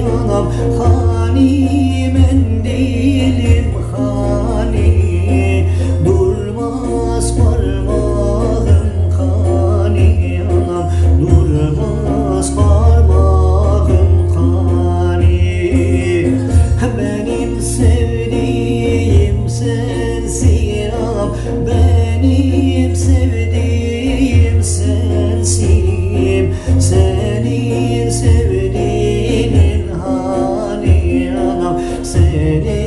anam halimen değil. city.